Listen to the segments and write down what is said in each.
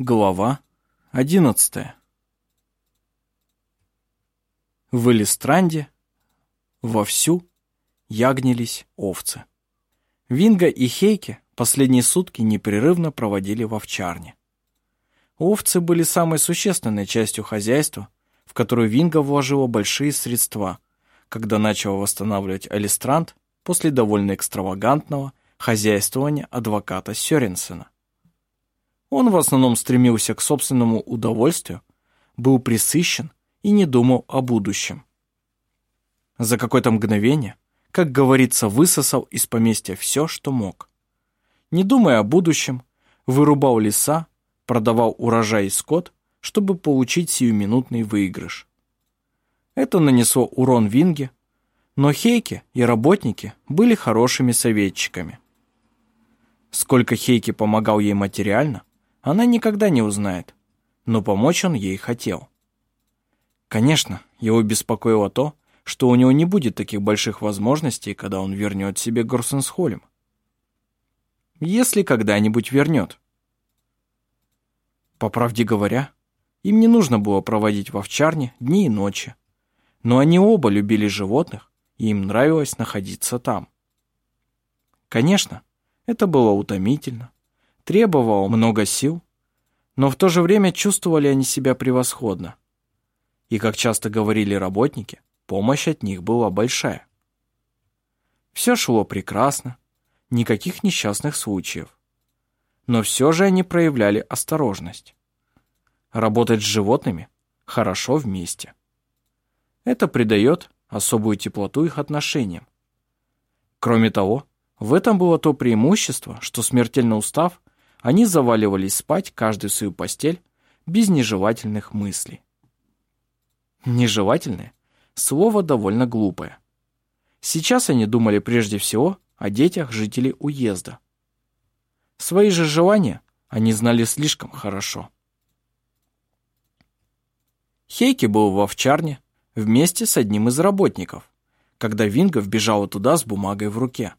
Глава одиннадцатая. В Элистранде вовсю ягнились овцы. Винга и Хейке последние сутки непрерывно проводили в овчарне. Овцы были самой существенной частью хозяйства, в которую Винга вложила большие средства, когда начала восстанавливать Элистранд после довольно экстравагантного хозяйствования адвоката Сёренсена. Он в основном стремился к собственному удовольствию, был присыщен и не думал о будущем. За какое-то мгновение, как говорится, высосал из поместья все, что мог. Не думая о будущем, вырубал леса, продавал урожай и скот, чтобы получить сиюминутный выигрыш. Это нанесло урон Винге, но Хейки и работники были хорошими советчиками. Сколько Хейки помогал ей материально, она никогда не узнает, но помочь он ей хотел. Конечно, его беспокоило то, что у него не будет таких больших возможностей, когда он вернет себе Горсенсхолем. Если когда-нибудь вернет. По правде говоря, им не нужно было проводить в овчарне дни и ночи. Но они оба любили животных, и им нравилось находиться там. Конечно, это было утомительно, требовало много сил, но в то же время чувствовали они себя превосходно. И, как часто говорили работники, помощь от них была большая. Все шло прекрасно, никаких несчастных случаев. Но все же они проявляли осторожность. Работать с животными хорошо вместе. Это придает особую теплоту их отношениям. Кроме того, в этом было то преимущество, что смертельно устав, они заваливались спать каждый в свою постель без нежелательных мыслей. Нежелательное – слово довольно глупое. Сейчас они думали прежде всего о детях жителей уезда. Свои же желания они знали слишком хорошо. Хейки был в овчарне вместе с одним из работников, когда Винга вбежала туда с бумагой в руке.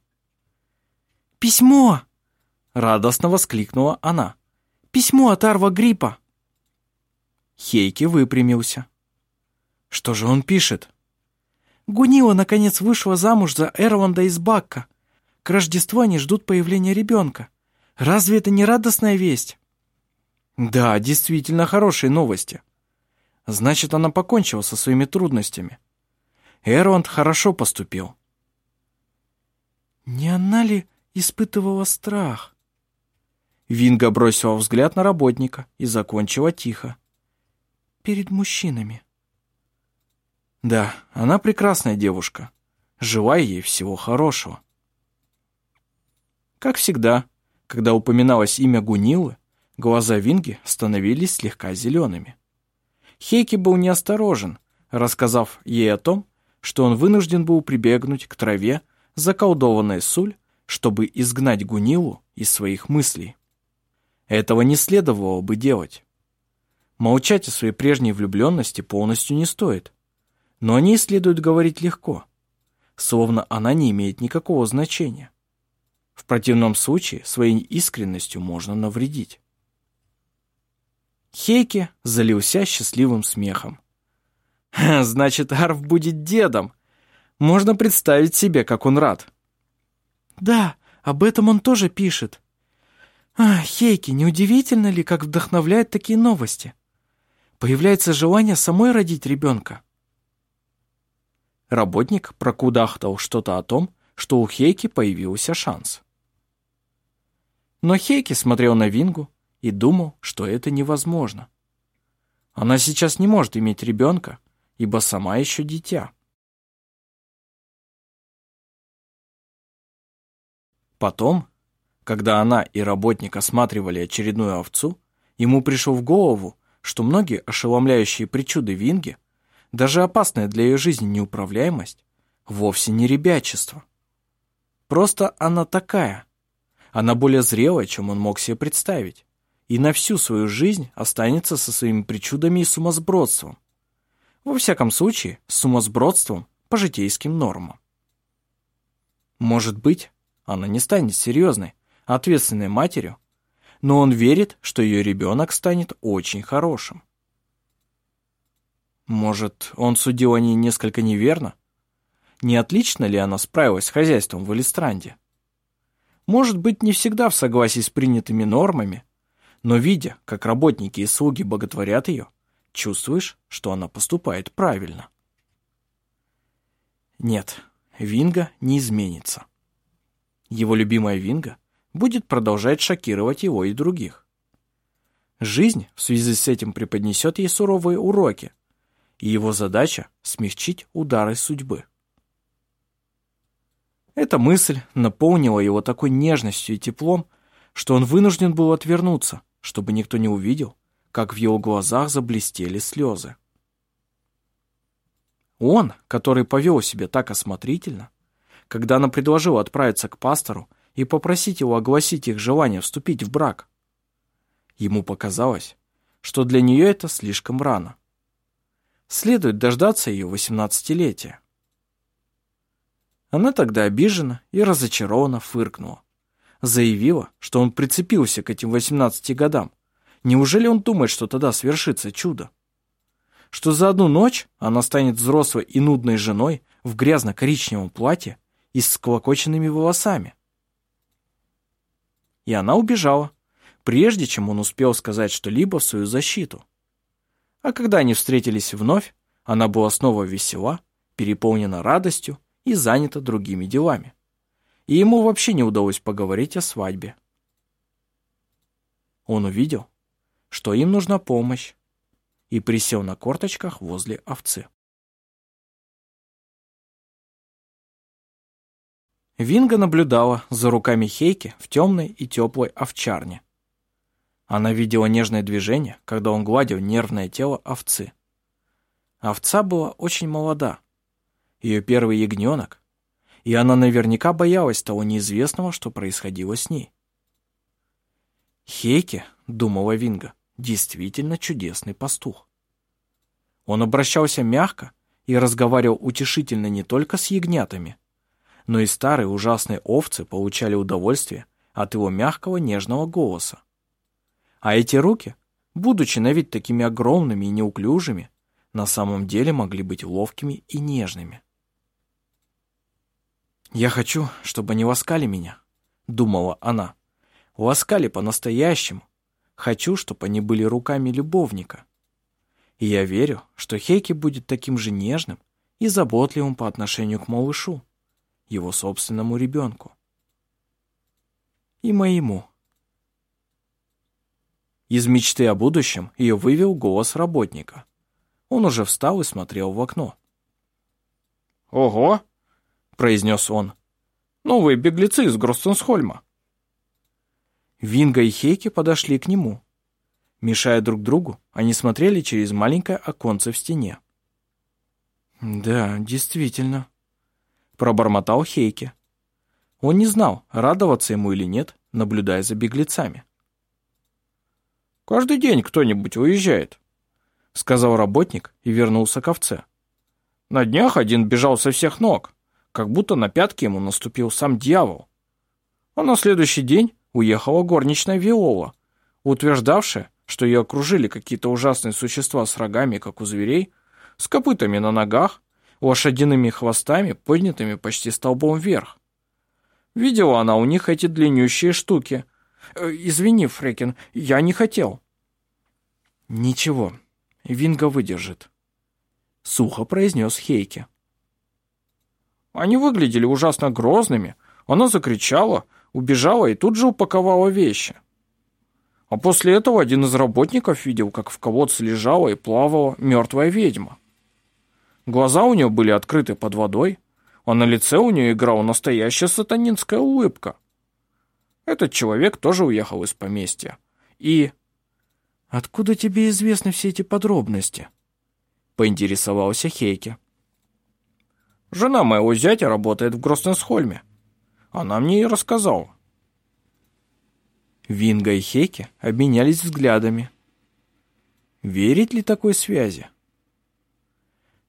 «Письмо!» Радостно воскликнула она. «Письмо от Арва Гриппа!» Хейки выпрямился. «Что же он пишет?» Гунила, наконец, вышла замуж за Эрланда из Бакка. К Рождеству они ждут появления ребенка. Разве это не радостная весть? Да, действительно хорошие новости. Значит, она покончила со своими трудностями. Эрланд хорошо поступил. Не она ли испытывала страх? Винга бросила взгляд на работника и закончила тихо. «Перед мужчинами». «Да, она прекрасная девушка. Желаю ей всего хорошего». Как всегда, когда упоминалось имя Гунилы, глаза Винги становились слегка зелеными. Хейки был неосторожен, рассказав ей о том, что он вынужден был прибегнуть к траве, заколдованной суль, чтобы изгнать Гунилу из своих мыслей. Этого не следовало бы делать. Молчать о своей прежней влюбленности полностью не стоит. Но о ней следует говорить легко, словно она не имеет никакого значения. В противном случае своей искренностью можно навредить. Хейке залился счастливым смехом. «Значит, Арв будет дедом. Можно представить себе, как он рад». «Да, об этом он тоже пишет», а, Хейки, неудивительно ли, как вдохновляют такие новости? Появляется желание самой родить ребенка. Работник прокудахтал что-то о том, что у Хейки появился шанс. Но Хейки смотрел на Вингу и думал, что это невозможно. Она сейчас не может иметь ребенка, ибо сама еще дитя. Потом когда она и работник осматривали очередную овцу, ему пришел в голову, что многие ошеломляющие причуды Винги, даже опасная для ее жизни неуправляемость, вовсе не ребячество. Просто она такая. Она более зрелая, чем он мог себе представить, и на всю свою жизнь останется со своими причудами и сумасбродством. Во всяком случае, с сумасбродством по житейским нормам. Может быть, она не станет серьезной, ответственной матерью, но он верит, что ее ребенок станет очень хорошим. Может, он судил о ней несколько неверно? Не отлично ли она справилась с хозяйством в Элистранде? Может быть, не всегда в согласии с принятыми нормами, но видя, как работники и слуги боготворят ее, чувствуешь, что она поступает правильно. Нет, Винга не изменится. Его любимая Винга будет продолжать шокировать его и других. Жизнь в связи с этим преподнесет ей суровые уроки, и его задача — смягчить удары судьбы. Эта мысль наполнила его такой нежностью и теплом, что он вынужден был отвернуться, чтобы никто не увидел, как в его глазах заблестели слезы. Он, который повел себя так осмотрительно, когда она предложила отправиться к пастору и попросить его огласить их желание вступить в брак. Ему показалось, что для нее это слишком рано. Следует дождаться ее восемнадцатилетия. Она тогда обижена и разочарованно фыркнула. Заявила, что он прицепился к этим восемнадцати годам. Неужели он думает, что тогда свершится чудо? Что за одну ночь она станет взрослой и нудной женой в грязно-коричневом платье и с склокоченными волосами? И она убежала, прежде чем он успел сказать что-либо в свою защиту. А когда они встретились вновь, она была снова весела, переполнена радостью и занята другими делами. И ему вообще не удалось поговорить о свадьбе. Он увидел, что им нужна помощь, и присел на корточках возле овцы. Винга наблюдала за руками Хейки в темной и теплой овчарне. Она видела нежное движение, когда он гладил нервное тело овцы. Овца была очень молода. Ее первый ягненок, и она наверняка боялась того неизвестного, что происходило с ней. Хейке, думала Винга, действительно чудесный пастух. Он обращался мягко и разговаривал утешительно не только с ягнятами, но и старые ужасные овцы получали удовольствие от его мягкого нежного голоса. А эти руки, будучи на вид такими огромными и неуклюжими, на самом деле могли быть ловкими и нежными. «Я хочу, чтобы они ласкали меня», — думала она. «Ласкали по-настоящему. Хочу, чтобы они были руками любовника. И я верю, что Хейки будет таким же нежным и заботливым по отношению к малышу, его собственному ребенку. И моему. Из мечты о будущем ее вывел голос работника. Он уже встал и смотрел в окно. «Ого!» — произнес он. «Новые беглецы из Гростенсхольма». Винга и Хейки подошли к нему. Мешая друг другу, они смотрели через маленькое оконце в стене. «Да, действительно», — пробормотал Хейки. Он не знал, радоваться ему или нет, наблюдая за беглецами. «Каждый день кто-нибудь уезжает», — сказал работник и вернулся к овце. На днях один бежал со всех ног, как будто на пятки ему наступил сам дьявол. А на следующий день уехала горничная Виола, утверждавшая, что ее окружили какие-то ужасные существа с рогами, как у зверей, с копытами на ногах, лошадиными хвостами, поднятыми почти столбом вверх. Видела она у них эти длиннющие штуки — Э, извини, Фрекин, я не хотел. Ничего, Винга выдержит. Сухо произнес Хейке. Они выглядели ужасно грозными. Она закричала, убежала и тут же упаковала вещи. А после этого один из работников видел, как в колодце лежала и плавала мертвая ведьма. Глаза у нее были открыты под водой, а на лице у нее играла настоящая сатанинская улыбка. Этот человек тоже уехал из поместья. И... «Откуда тебе известны все эти подробности?» — поинтересовался Хейке. «Жена моего зятя работает в Гроссенсхольме. Она мне и рассказала». Винга и Хейке обменялись взглядами. Верить ли такой связи?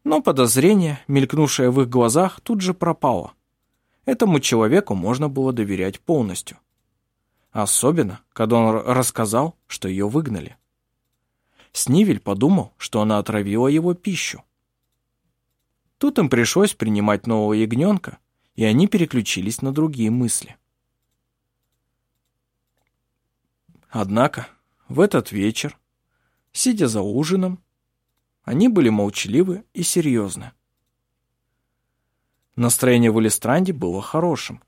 Но подозрение, мелькнувшее в их глазах, тут же пропало. Этому человеку можно было доверять полностью. Особенно, когда он рассказал, что ее выгнали. Снивель подумал, что она отравила его пищу. Тут им пришлось принимать нового ягненка, и они переключились на другие мысли. Однако в этот вечер, сидя за ужином, они были молчаливы и серьезны. Настроение в Элистранде было хорошим,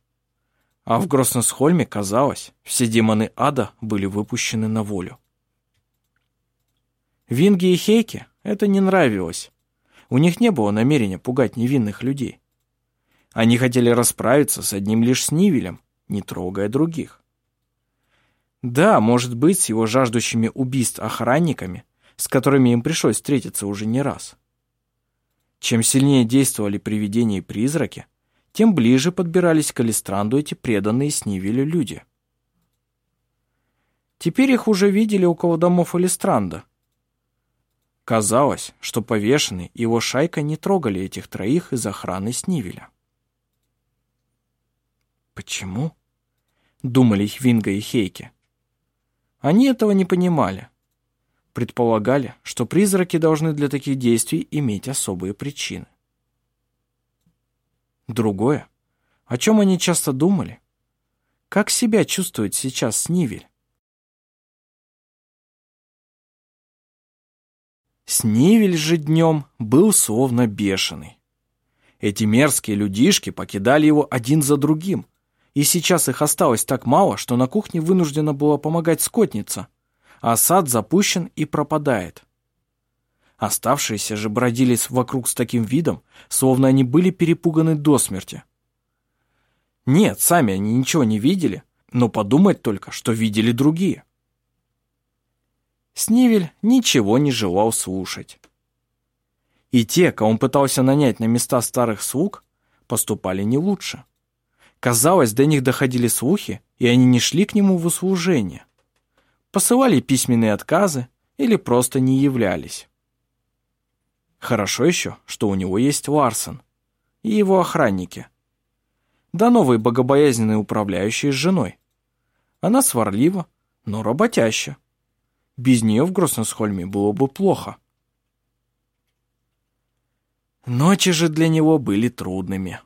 а в Гроснесхольме, казалось, все демоны ада были выпущены на волю. Винге и Хейке это не нравилось. У них не было намерения пугать невинных людей. Они хотели расправиться с одним лишь Снивелем, не трогая других. Да, может быть, с его жаждущими убийств охранниками, с которыми им пришлось встретиться уже не раз. Чем сильнее действовали привидения и призраки, тем ближе подбирались к Алистранду эти преданные Снивелю люди. Теперь их уже видели около домов Алистранда. Казалось, что повешенный и его шайка не трогали этих троих из охраны Снивеля. Почему? Думали Хвинга и Хейки. Они этого не понимали. Предполагали, что призраки должны для таких действий иметь особые причины. Другое, о чем они часто думали, как себя чувствует сейчас Снивель? Снивель же днем был словно бешеный. Эти мерзкие людишки покидали его один за другим, и сейчас их осталось так мало, что на кухне вынуждена была помогать скотница, а сад запущен и пропадает. Оставшиеся же бродились вокруг с таким видом, словно они были перепуганы до смерти. Нет, сами они ничего не видели, но подумать только, что видели другие. Снивель ничего не желал слушать. И те, кого он пытался нанять на места старых слуг, поступали не лучше. Казалось, до них доходили слухи, и они не шли к нему в услужение. Посылали письменные отказы или просто не являлись. Хорошо еще, что у него есть Ларсон и его охранники. Да новый богобоязненный управляющий с женой. Она сварлива, но работяща. Без нее в Гроссенсхольме было бы плохо. Ночи же для него были трудными.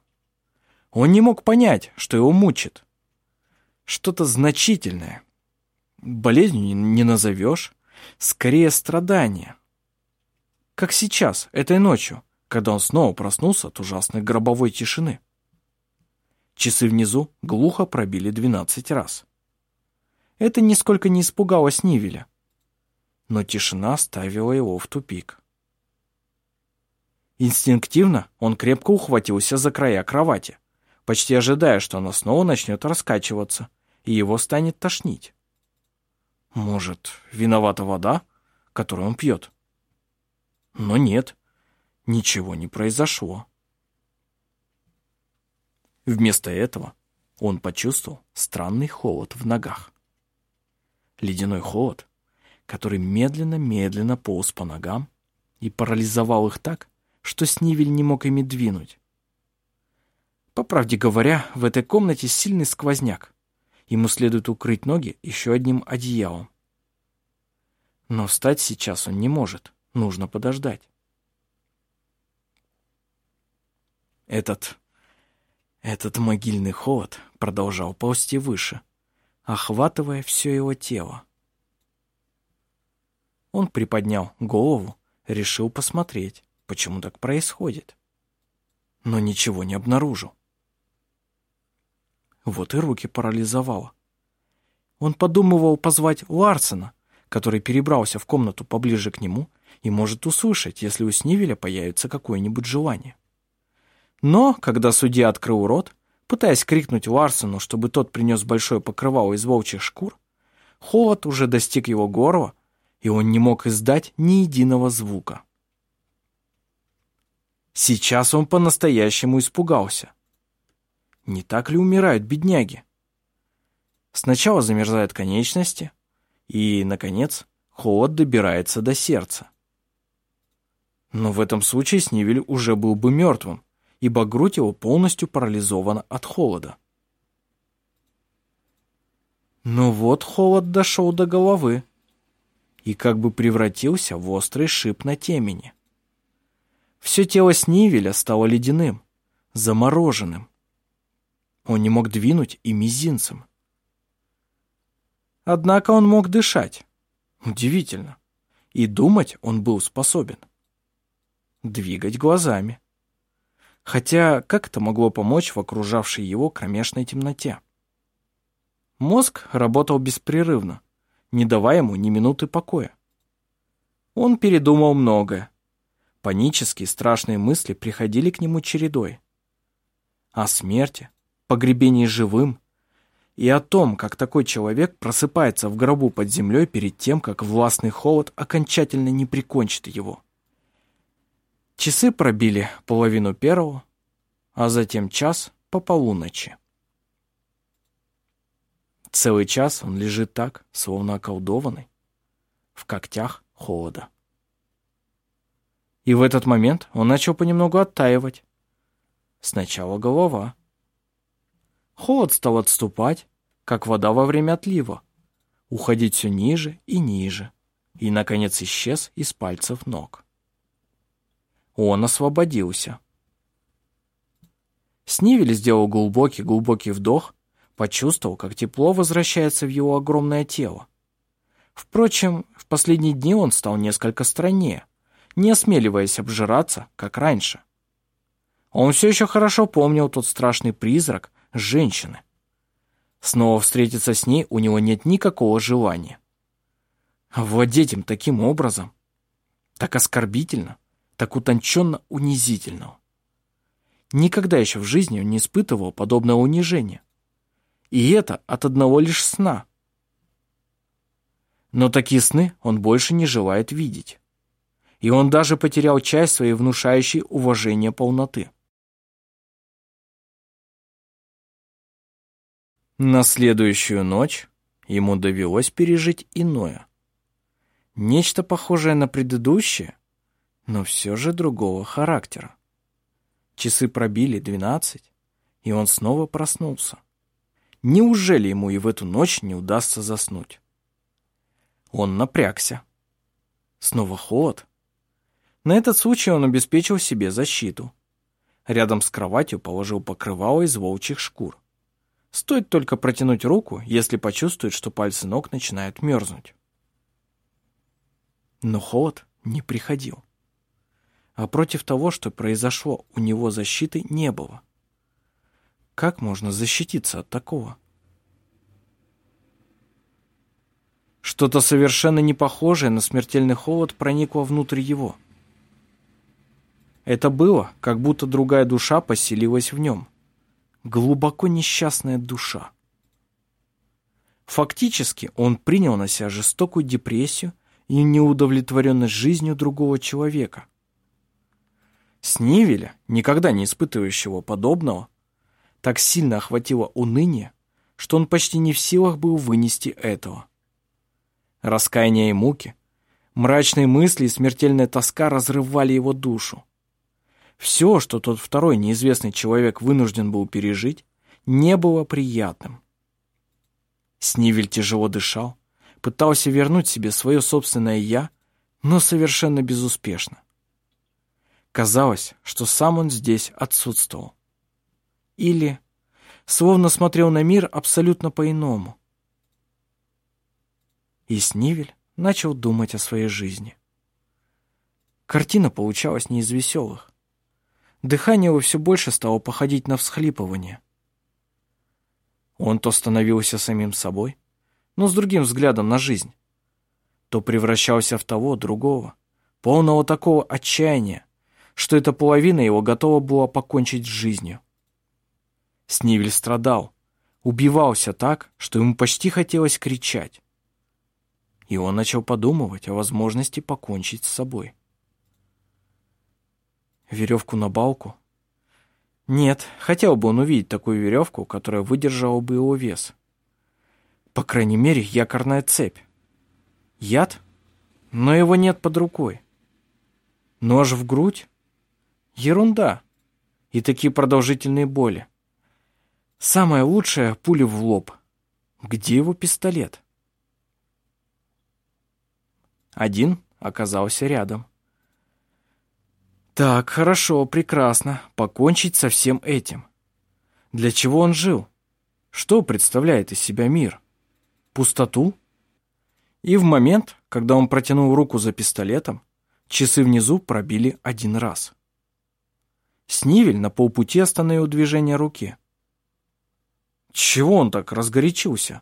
Он не мог понять, что его мучит. Что-то значительное. Болезнью не назовешь, скорее страдание как сейчас, этой ночью, когда он снова проснулся от ужасной гробовой тишины. Часы внизу глухо пробили двенадцать раз. Это нисколько не испугало Снивеля, но тишина ставила его в тупик. Инстинктивно он крепко ухватился за края кровати, почти ожидая, что она снова начнет раскачиваться, и его станет тошнить. Может, виновата вода, которую он пьет? Но нет, ничего не произошло. Вместо этого он почувствовал странный холод в ногах. Ледяной холод, который медленно-медленно полз по ногам и парализовал их так, что Снивель не мог ими двинуть. По правде говоря, в этой комнате сильный сквозняк. Ему следует укрыть ноги еще одним одеялом. Но встать сейчас он не может. Нужно подождать. Этот... Этот могильный холод продолжал ползти выше, охватывая все его тело. Он приподнял голову, решил посмотреть, почему так происходит. Но ничего не обнаружил. Вот и руки парализовало. Он подумывал позвать Ларсена, который перебрался в комнату поближе к нему и может услышать, если у Снивеля появится какое-нибудь желание. Но, когда судья открыл рот, пытаясь крикнуть Ларсону, чтобы тот принес большое покрывало из волчьих шкур, холод уже достиг его горла, и он не мог издать ни единого звука. Сейчас он по-настоящему испугался. Не так ли умирают бедняги? Сначала замерзают конечности, и, наконец, холод добирается до сердца. Но в этом случае Снивель уже был бы мертвым, ибо грудь его полностью парализована от холода. Но вот холод дошел до головы и как бы превратился в острый шип на темени. Все тело Снивеля стало ледяным, замороженным. Он не мог двинуть и мизинцем. Однако он мог дышать. Удивительно. И думать он был способен. Двигать глазами. Хотя как это могло помочь в окружавшей его кромешной темноте? Мозг работал беспрерывно, не давая ему ни минуты покоя. Он передумал многое. Панические страшные мысли приходили к нему чередой. О смерти, погребении живым и о том, как такой человек просыпается в гробу под землей перед тем, как властный холод окончательно не прикончит его. Часы пробили половину первого, а затем час по полуночи. Целый час он лежит так, словно околдованный, в когтях холода. И в этот момент он начал понемногу оттаивать. Сначала голова. Холод стал отступать, как вода во время отлива, уходить все ниже и ниже, и, наконец, исчез из пальцев ног. Он освободился. Снивель сделал глубокий-глубокий вдох почувствовал, как тепло возвращается в его огромное тело. Впрочем, в последние дни он стал несколько страннее, не осмеливаясь обжираться, как раньше. Он все еще хорошо помнил тот страшный призрак женщины. Снова встретиться с ней у него нет никакого желания. Владеть им таким образом, так оскорбительно, так утонченно унизительно. Никогда еще в жизни он не испытывал подобного унижения. И это от одного лишь сна. Но такие сны он больше не желает видеть. И он даже потерял часть своей внушающей уважение полноты. На следующую ночь ему довелось пережить иное. Нечто похожее на предыдущее, но все же другого характера. Часы пробили двенадцать, и он снова проснулся. Неужели ему и в эту ночь не удастся заснуть? Он напрягся. Снова холод. На этот случай он обеспечил себе защиту. Рядом с кроватью положил покрывало из волчьих шкур. Стоит только протянуть руку, если почувствует, что пальцы ног начинают мерзнуть. Но холод не приходил. А против того, что произошло, у него защиты не было. Как можно защититься от такого? Что-то совершенно не похожее на смертельный холод проникло внутрь его. Это было, как будто другая душа поселилась в нем. Глубоко несчастная душа. Фактически он принял на себя жестокую депрессию и неудовлетворенность жизнью другого человека. Снивеля, никогда не испытывающего подобного, так сильно охватило уныние, что он почти не в силах был вынести этого. Раскаяние и муки, мрачные мысли и смертельная тоска разрывали его душу. Все, что тот второй неизвестный человек вынужден был пережить, не было приятным. Снивель тяжело дышал, пытался вернуть себе свое собственное «я», но совершенно безуспешно. Казалось, что сам он здесь отсутствовал. Или словно смотрел на мир абсолютно по-иному. И Снивель начал думать о своей жизни. Картина получалась не из веселых. Дыхание его все больше стало походить на всхлипывание. Он то становился самим собой, но с другим взглядом на жизнь, то превращался в того другого, полного такого отчаяния, что эта половина его готова была покончить с жизнью. Снивель страдал, убивался так, что ему почти хотелось кричать. И он начал подумывать о возможности покончить с собой. Веревку на балку? Нет, хотел бы он увидеть такую веревку, которая выдержала бы его вес. По крайней мере, якорная цепь. Яд? Но его нет под рукой. Нож в грудь? Ерунда. И такие продолжительные боли. Самое лучшее — пули в лоб. Где его пистолет? Один оказался рядом. Так, хорошо, прекрасно. Покончить со всем этим. Для чего он жил? Что представляет из себя мир? Пустоту? И в момент, когда он протянул руку за пистолетом, часы внизу пробили один раз. Снивель на полпути остановил движение руки. Чего он так разгорячился?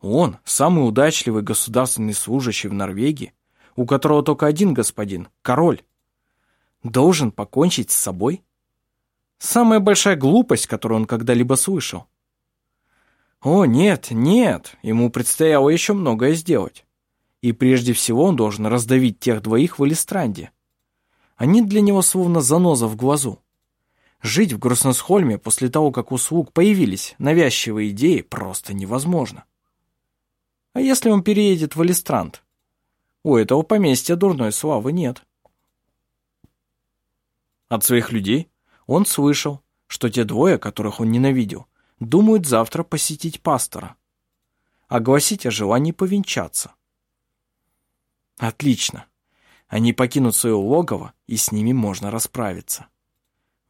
Он, самый удачливый государственный служащий в Норвегии, у которого только один господин, король, должен покончить с собой? Самая большая глупость, которую он когда-либо слышал. О, нет, нет, ему предстояло еще многое сделать. И прежде всего он должен раздавить тех двоих в Элистранде. Они для него словно заноза в глазу. Жить в Гроссенсхольме после того, как у слуг появились навязчивые идеи, просто невозможно. А если он переедет в Элистранд? У этого поместья дурной славы нет. От своих людей он слышал, что те двое, которых он ненавидел, думают завтра посетить пастора, огласить о желании повенчаться. Отлично. Они покинут свое логово, и с ними можно расправиться.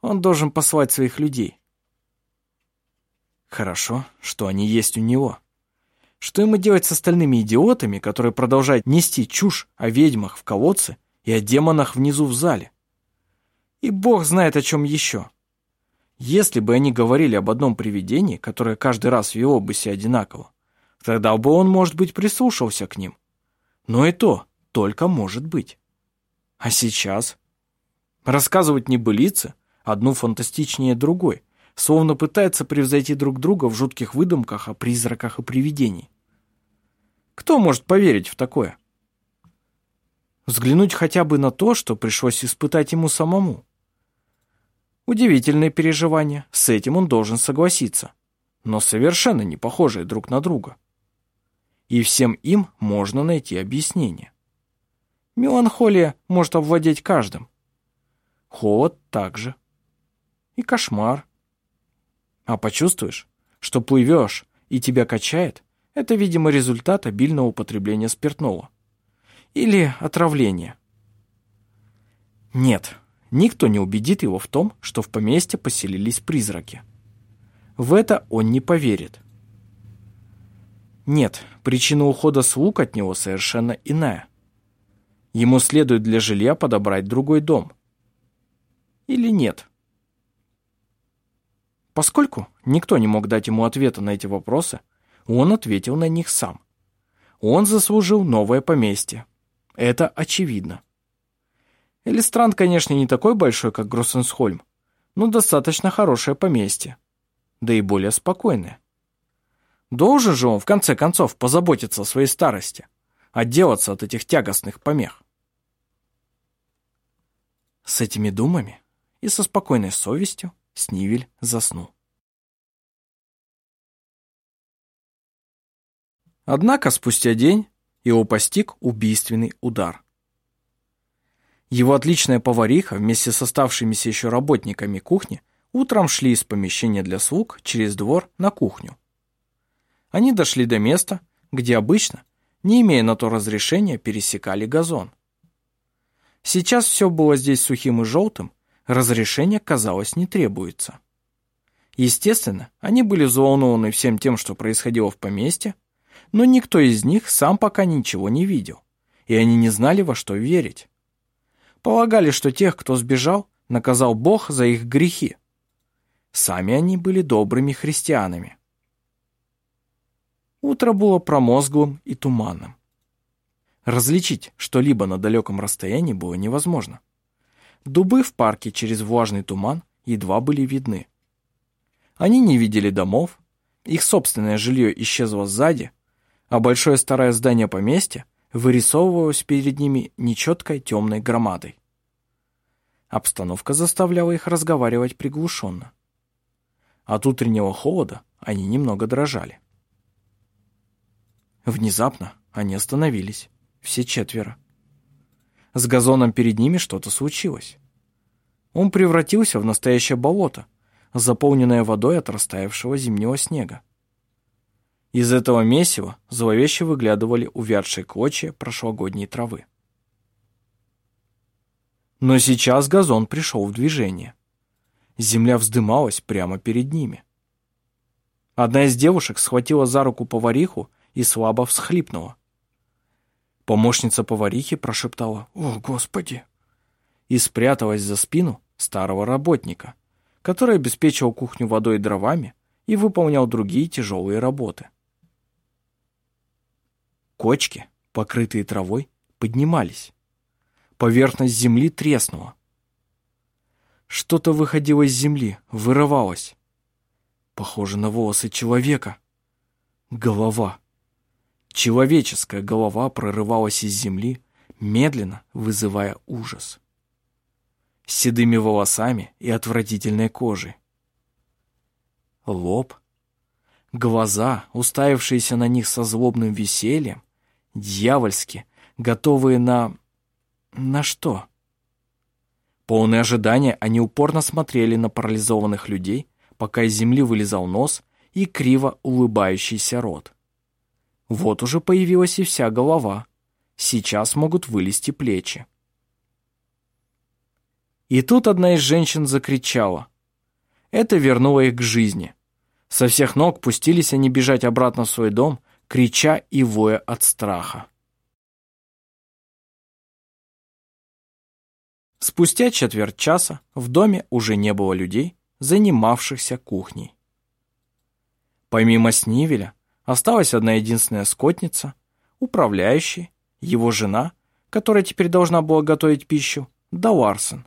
Он должен послать своих людей. Хорошо, что они есть у него. Что ему делать с остальными идиотами, которые продолжают нести чушь о ведьмах в колодце и о демонах внизу в зале? И бог знает о чем еще. Если бы они говорили об одном привидении, которое каждый раз вело бы себя одинаково, тогда бы он, может быть, прислушался к ним. Но и то только может быть. А сейчас? Рассказывать небылицы, одну фантастичнее другой, словно пытается превзойти друг друга в жутких выдумках о призраках и привидений. Кто может поверить в такое? Взглянуть хотя бы на то, что пришлось испытать ему самому. Удивительные переживания, с этим он должен согласиться, но совершенно не похожие друг на друга. И всем им можно найти объяснение. Меланхолия может овладеть каждым. Холод также. И кошмар. А почувствуешь, что плывешь и тебя качает, это, видимо, результат обильного употребления спиртного. Или отравления. Нет, Никто не убедит его в том, что в поместье поселились призраки. В это он не поверит. Нет, причина ухода слуг от него совершенно иная. Ему следует для жилья подобрать другой дом. Или нет? Поскольку никто не мог дать ему ответа на эти вопросы, он ответил на них сам. Он заслужил новое поместье. Это очевидно. Элистранд, конечно, не такой большой, как Гроссенсхольм, но достаточно хорошее поместье. Да и более спокойное. Должен же он, в конце концов, позаботиться о своей старости, отделаться от этих тягостных помех. С этими думами и со спокойной совестью Снивель заснул. Однако спустя день его постиг убийственный удар. Его отличная повариха вместе с оставшимися еще работниками кухни утром шли из помещения для слуг через двор на кухню. Они дошли до места, где обычно, не имея на то разрешения, пересекали газон. Сейчас все было здесь сухим и желтым, разрешения, казалось, не требуется. Естественно, они были взволнованы всем тем, что происходило в поместье, но никто из них сам пока ничего не видел, и они не знали, во что верить. Полагали, что тех, кто сбежал, наказал Бог за их грехи. Сами они были добрыми христианами. Утро было промозглым и туманным. Различить что-либо на далеком расстоянии было невозможно. Дубы в парке через влажный туман едва были видны. Они не видели домов, их собственное жилье исчезло сзади, а большое старое здание поместья вырисовывалась перед ними нечеткой темной громадой. Обстановка заставляла их разговаривать приглушенно. От утреннего холода они немного дрожали. Внезапно они остановились, все четверо. С газоном перед ними что-то случилось. Он превратился в настоящее болото, заполненное водой от растаявшего зимнего снега. Из этого месива зловеще выглядывали увядшие клочья прошлогодней травы. Но сейчас газон пришел в движение. Земля вздымалась прямо перед ними. Одна из девушек схватила за руку повариху и слабо всхлипнула. Помощница поварихи прошептала «О, Господи!» и спряталась за спину старого работника, который обеспечивал кухню водой и дровами и выполнял другие тяжелые работы. Кочки, покрытые травой, поднимались. Поверхность земли треснула. Что-то выходило из земли, вырывалось. Похоже на волосы человека. Голова. Человеческая голова прорывалась из земли, медленно вызывая ужас. С седыми волосами и отвратительной кожей. Лоб. Глаза, уставившиеся на них со злобным весельем, дьявольски, готовые на... на что? Полные ожидания, они упорно смотрели на парализованных людей, пока из земли вылезал нос и криво улыбающийся рот. Вот уже появилась и вся голова. Сейчас могут вылезти плечи. И тут одна из женщин закричала. Это вернуло их к жизни. Со всех ног пустились они бежать обратно в свой дом, крича и воя от страха. Спустя четверть часа в доме уже не было людей, занимавшихся кухней. Помимо Снивеля осталась одна единственная скотница, управляющий, его жена, которая теперь должна была готовить пищу, да Ларсен.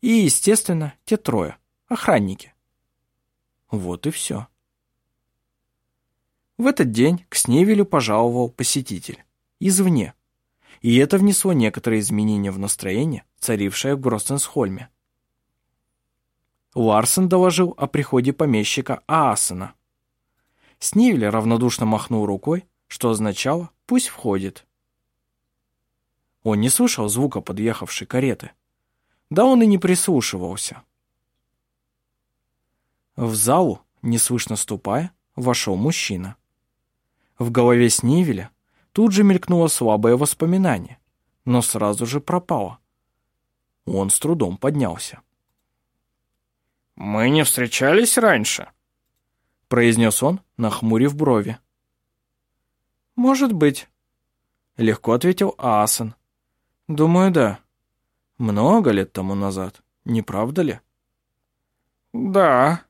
И, естественно, те трое, охранники. Вот и все. В этот день к Сневелю пожаловал посетитель. Извне. И это внесло некоторые изменения в настроение, царившее в Гростенсхольме. Ларсен доложил о приходе помещика Аасена. Снивель равнодушно махнул рукой, что означало «пусть входит». Он не слышал звука подъехавшей кареты. Да он и не прислушивался. В залу, неслышно ступая, вошел мужчина. В голове Снивеля тут же мелькнуло слабое воспоминание, но сразу же пропало. Он с трудом поднялся. «Мы не встречались раньше?» произнес он, нахмурив брови. «Может быть», — легко ответил Аасан. «Думаю, да. Много лет тому назад, не правда ли?» «Да»,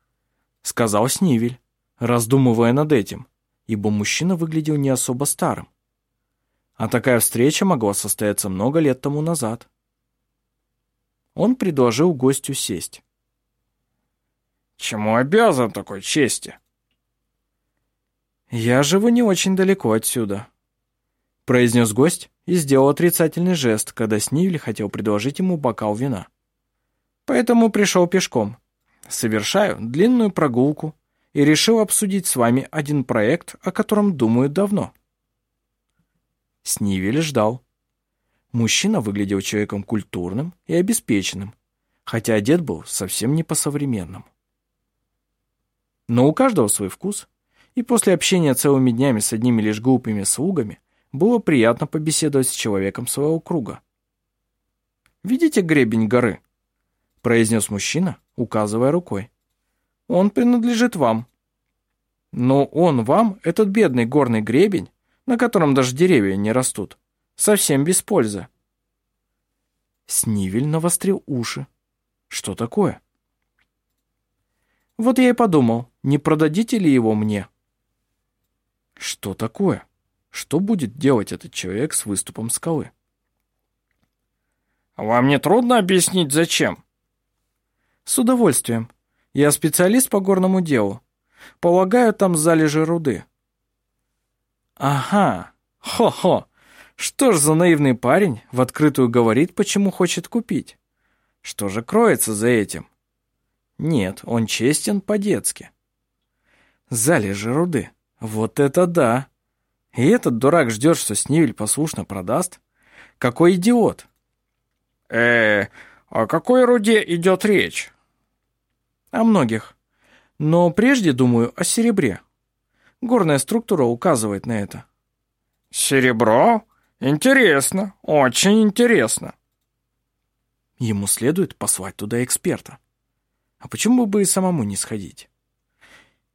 — сказал Снивель, раздумывая над этим ибо мужчина выглядел не особо старым. А такая встреча могла состояться много лет тому назад. Он предложил гостю сесть. «Чему обязан такой чести?» «Я живу не очень далеко отсюда», — произнес гость и сделал отрицательный жест, когда Снивель хотел предложить ему бокал вина. «Поэтому пришел пешком. Совершаю длинную прогулку и решил обсудить с вами один проект, о котором думаю давно. Снивель ждал. Мужчина выглядел человеком культурным и обеспеченным, хотя одет был совсем не по-современному. Но у каждого свой вкус, и после общения целыми днями с одними лишь глупыми слугами было приятно побеседовать с человеком своего круга. «Видите гребень горы?» — произнес мужчина, указывая рукой. Он принадлежит вам. Но он вам, этот бедный горный гребень, на котором даже деревья не растут, совсем без пользы. Снивель навострил уши. Что такое? Вот я и подумал, не продадите ли его мне? Что такое? Что будет делать этот человек с выступом скалы? Вам не трудно объяснить, зачем? С удовольствием. Я специалист по горному делу. Полагаю, там залежи руды». «Ага, хо-хо, что ж за наивный парень в открытую говорит, почему хочет купить? Что же кроется за этим?» «Нет, он честен по-детски». «Залежи руды, вот это да!» И этот дурак ждет, что Снивель послушно продаст? Какой идиот! э о какой руде идет речь? О многих. Но прежде думаю о серебре. Горная структура указывает на это. Серебро? Интересно, очень интересно. Ему следует послать туда эксперта. А почему бы и самому не сходить?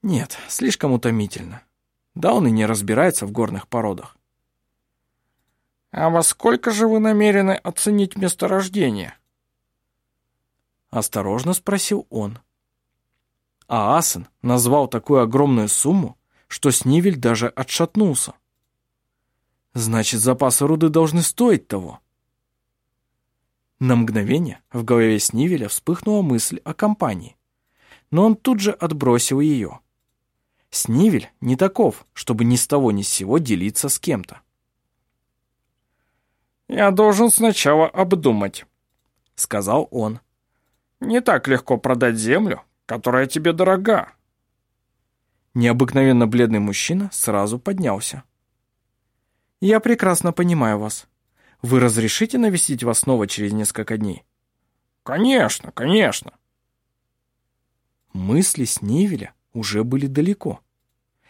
Нет, слишком утомительно. Да он и не разбирается в горных породах. «А во сколько же вы намерены оценить месторождение?» Осторожно спросил он. А Асен назвал такую огромную сумму, что Снивель даже отшатнулся. Значит, запасы руды должны стоить того. На мгновение в голове Снивеля вспыхнула мысль о компании, но он тут же отбросил ее. Снивель не таков, чтобы ни с того ни с сего делиться с кем-то. «Я должен сначала обдумать», — сказал он. «Не так легко продать землю, которая тебе дорога». Необыкновенно бледный мужчина сразу поднялся. «Я прекрасно понимаю вас. Вы разрешите навестить вас снова через несколько дней?» «Конечно, конечно». Мысли Снивеля уже были далеко.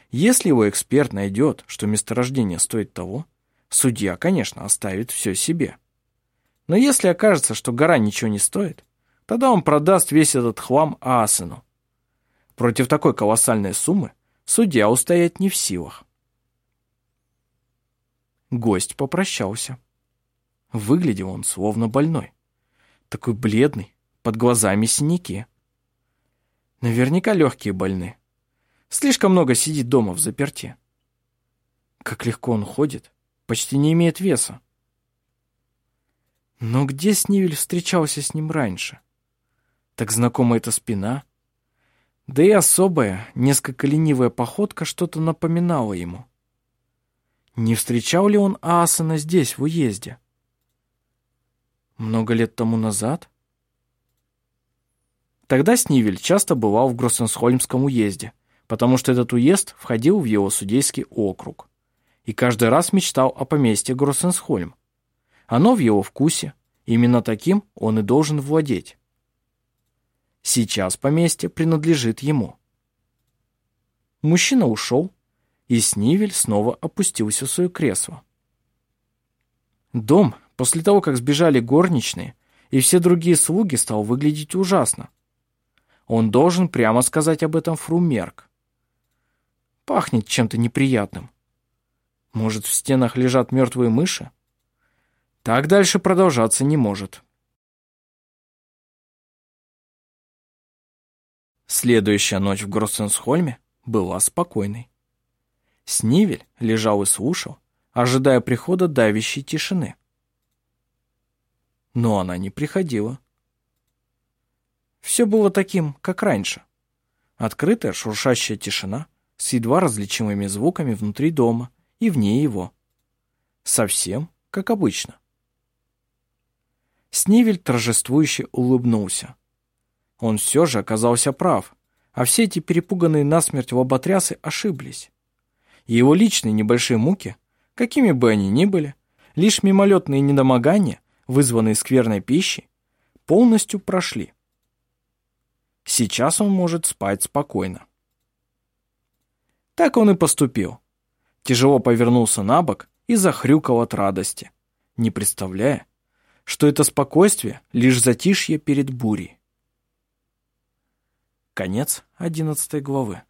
Если его эксперт найдет, что месторождение стоит того, Судья, конечно, оставит все себе. Но если окажется, что гора ничего не стоит, тогда он продаст весь этот хлам Аасену. Против такой колоссальной суммы судья устоять не в силах. Гость попрощался. Выглядел он словно больной. Такой бледный, под глазами синяки. Наверняка легкие больны. Слишком много сидит дома в заперте. Как легко он ходит, почти не имеет веса. Но где Снивель встречался с ним раньше? Так знакома эта спина. Да и особая, несколько ленивая походка что-то напоминала ему. Не встречал ли он Аасана здесь, в уезде? Много лет тому назад? Тогда Снивель часто бывал в Гроссенсхольмском уезде, потому что этот уезд входил в его судейский округ и каждый раз мечтал о поместье Гроссенсхольм. Оно в его вкусе, именно таким он и должен владеть. Сейчас поместье принадлежит ему. Мужчина ушел, и Снивель снова опустился в свое кресло. Дом, после того, как сбежали горничные, и все другие слуги, стал выглядеть ужасно. Он должен прямо сказать об этом фру Мерк. Пахнет чем-то неприятным. Может, в стенах лежат мертвые мыши? Так дальше продолжаться не может. Следующая ночь в Гроссенсхольме была спокойной. Снивель лежал и слушал, ожидая прихода давящей тишины. Но она не приходила. Все было таким, как раньше. Открытая шуршащая тишина с едва различимыми звуками внутри дома и вне его. Совсем как обычно. Снивель торжествующе улыбнулся. Он все же оказался прав, а все эти перепуганные насмерть лоботрясы ошиблись. Его личные небольшие муки, какими бы они ни были, лишь мимолетные недомогания, вызванные скверной пищей, полностью прошли. Сейчас он может спать спокойно. Так он и поступил тяжело повернулся на бок и захрюкал от радости, не представляя, что это спокойствие — лишь затишье перед бурей. Конец одиннадцатой главы.